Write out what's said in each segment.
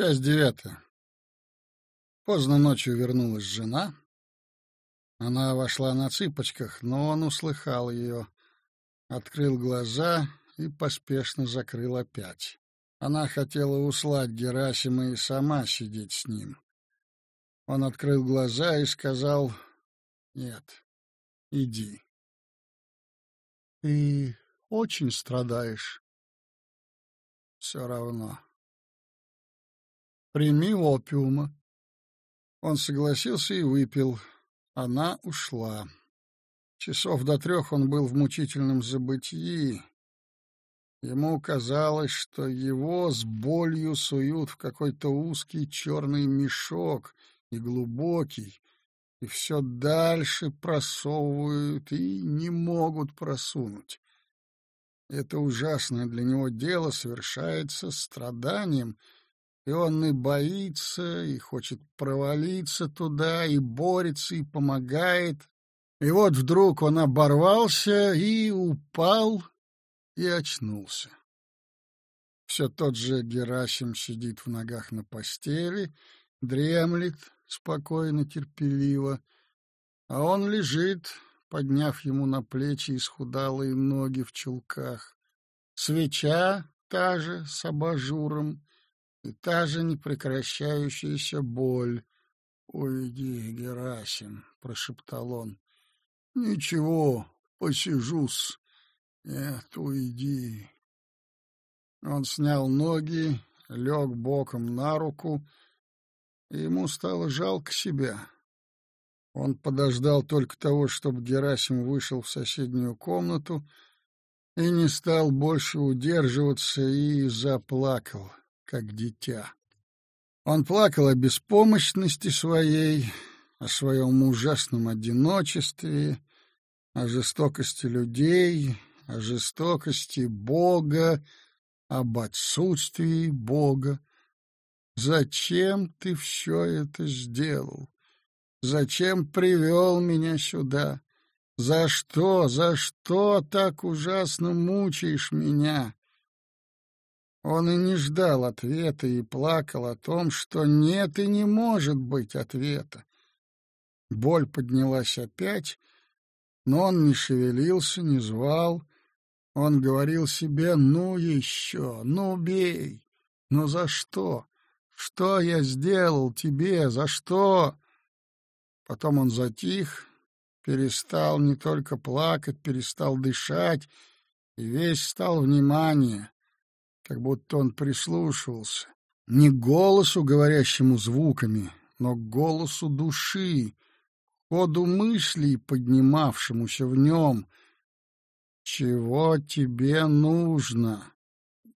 Часть девятая. Поздно ночью вернулась жена. Она вошла на цыпочках, но он услыхал ее, открыл глаза и поспешно закрыл опять. Она хотела услать Герасима и сама сидеть с ним. Он открыл глаза и сказал «Нет, иди». «Ты очень страдаешь?» «Все равно». Прими опиума. Он согласился и выпил. Она ушла. Часов до трех он был в мучительном забытии. Ему казалось, что его с болью суют в какой-то узкий черный мешок и глубокий, и все дальше просовывают и не могут просунуть. Это ужасное для него дело совершается страданием — и он и боится, и хочет провалиться туда, и борется, и помогает. И вот вдруг он оборвался и упал, и очнулся. Все тот же Герасим сидит в ногах на постели, дремлет спокойно, терпеливо, а он лежит, подняв ему на плечи исхудалые ноги в чулках. Свеча та же, с абажуром, и та же непрекращающаяся боль. «Уйди, Герасим», — прошептал он. «Ничего, посижу-с. Нет, уйди». Он снял ноги, лег боком на руку, и ему стало жалко себя. Он подождал только того, чтобы Герасим вышел в соседнюю комнату, и не стал больше удерживаться и заплакал как дитя. Он плакал о беспомощности своей, о своем ужасном одиночестве, о жестокости людей, о жестокости Бога, об отсутствии Бога. Зачем ты все это сделал? Зачем привел меня сюда? За что, за что так ужасно мучаешь меня? Он и не ждал ответа и плакал о том, что нет и не может быть ответа. Боль поднялась опять, но он не шевелился, не звал. Он говорил себе «ну еще, ну бей». «Ну за что? Что я сделал тебе? За что?» Потом он затих, перестал не только плакать, перестал дышать, и весь стал внимание как будто он прислушивался не к голосу, говорящему звуками, но к голосу души, ходу мыслей, поднимавшемуся в нем. «Чего тебе нужно?»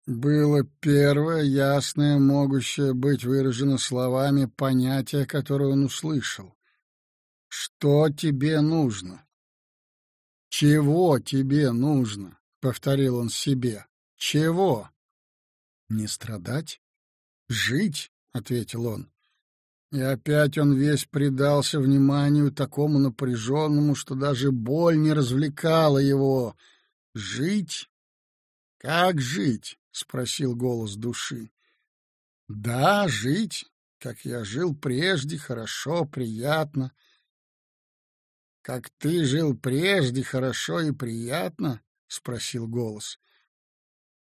Было первое, ясное, могущее быть выражено словами понятие, которое он услышал. «Что тебе нужно?» «Чего тебе нужно?» — повторил он себе. «Чего?» Не страдать? Жить, — ответил он. И опять он весь предался вниманию такому напряженному, что даже боль не развлекала его. Жить? Как жить? — спросил голос души. Да, жить, как я жил прежде, хорошо, приятно. Как ты жил прежде, хорошо и приятно? — спросил голос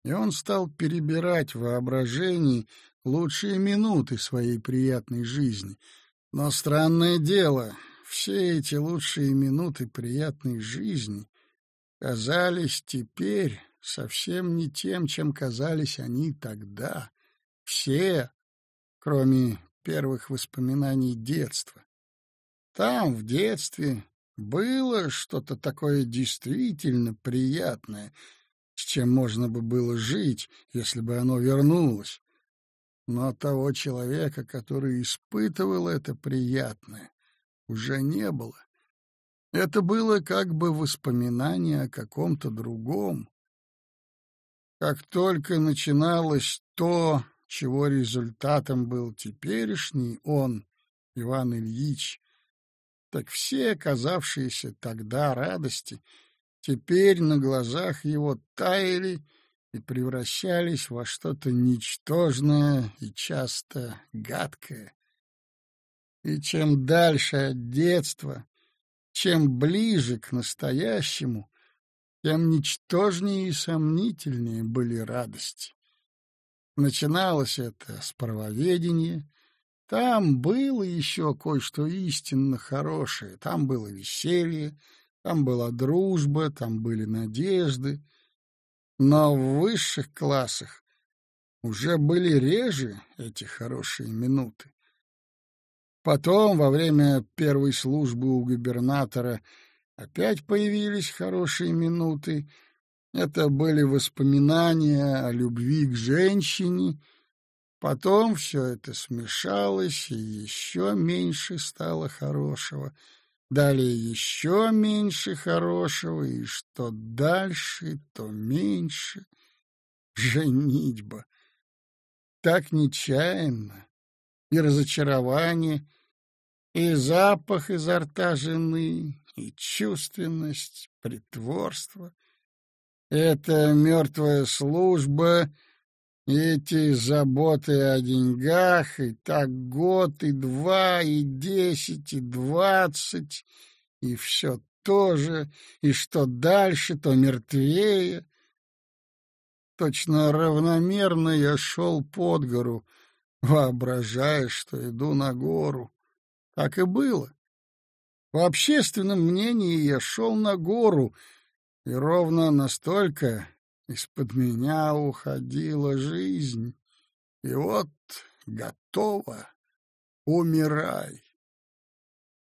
и он стал перебирать в воображении лучшие минуты своей приятной жизни. Но странное дело, все эти лучшие минуты приятной жизни казались теперь совсем не тем, чем казались они тогда. Все, кроме первых воспоминаний детства. Там, в детстве, было что-то такое действительно приятное — с чем можно бы было жить, если бы оно вернулось. Но того человека, который испытывал это приятное, уже не было. Это было как бы воспоминание о каком-то другом. Как только начиналось то, чего результатом был теперешний он, Иван Ильич, так все оказавшиеся тогда радости — теперь на глазах его таяли и превращались во что-то ничтожное и часто гадкое. И чем дальше от детства, чем ближе к настоящему, тем ничтожнее и сомнительнее были радости. Начиналось это с правоведения. Там было еще кое-что истинно хорошее. Там было веселье, там была дружба, там были надежды. Но в высших классах уже были реже эти хорошие минуты. Потом, во время первой службы у губернатора, опять появились хорошие минуты. Это были воспоминания о любви к женщине. Потом все это смешалось, и еще меньше стало хорошего. Далее еще меньше хорошего, и что дальше, то меньше. Женитьба. Так нечаянно. И разочарование — и запах изо рта жены, и чувственность, притворство. Это мертвая служба, эти заботы о деньгах, и так год, и два, и десять, и двадцать, и все то же, и что дальше, то мертвее. Точно равномерно я шел под гору, воображая, что иду на гору. Так и было. В общественном мнении я шел на гору, и ровно настолько из-под меня уходила жизнь. И вот готово, умирай.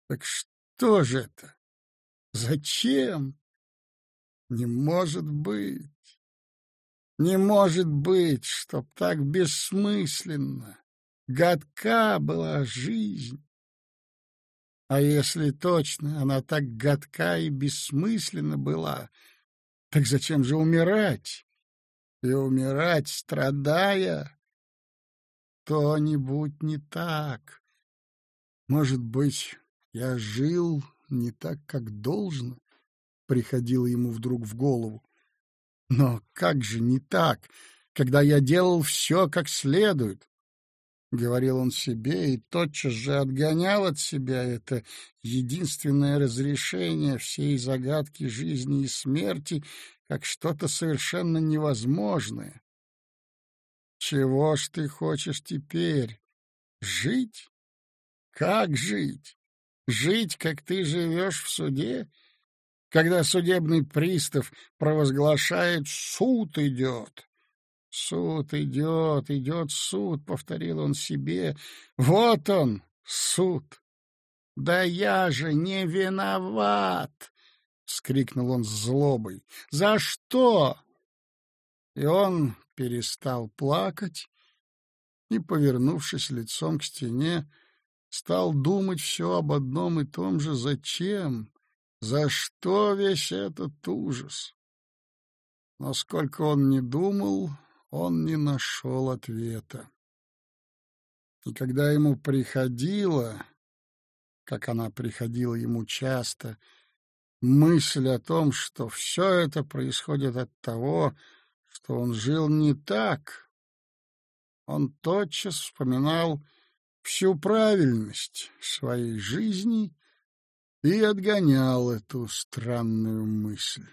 Так что же это? Зачем? Не может быть. Не может быть, чтоб так бессмысленно. Гадка была жизнь. А если точно она так гадка и бессмысленна была, так зачем же умирать? И умирать, страдая? То-нибудь не так. Может быть, я жил не так, как должно? Приходило ему вдруг в голову. Но как же не так, когда я делал все как следует? — говорил он себе и тотчас же отгонял от себя это единственное разрешение всей загадки жизни и смерти как что-то совершенно невозможное. Чего ж ты хочешь теперь? Жить? Как жить? Жить, как ты живешь в суде? Когда судебный пристав провозглашает «суд идет», Суд идет, идет суд, — повторил он себе. Вот он, суд. Да я же не виноват! — вскрикнул он с злобой. За что? И он перестал плакать и, повернувшись лицом к стене, стал думать все об одном и том же «Зачем? За что весь этот ужас?» Но сколько он не думал, он не нашел ответа. И когда ему приходила, как она приходила ему часто, мысль о том, что все это происходит от того, что он жил не так, он тотчас вспоминал всю правильность своей жизни и отгонял эту странную мысль.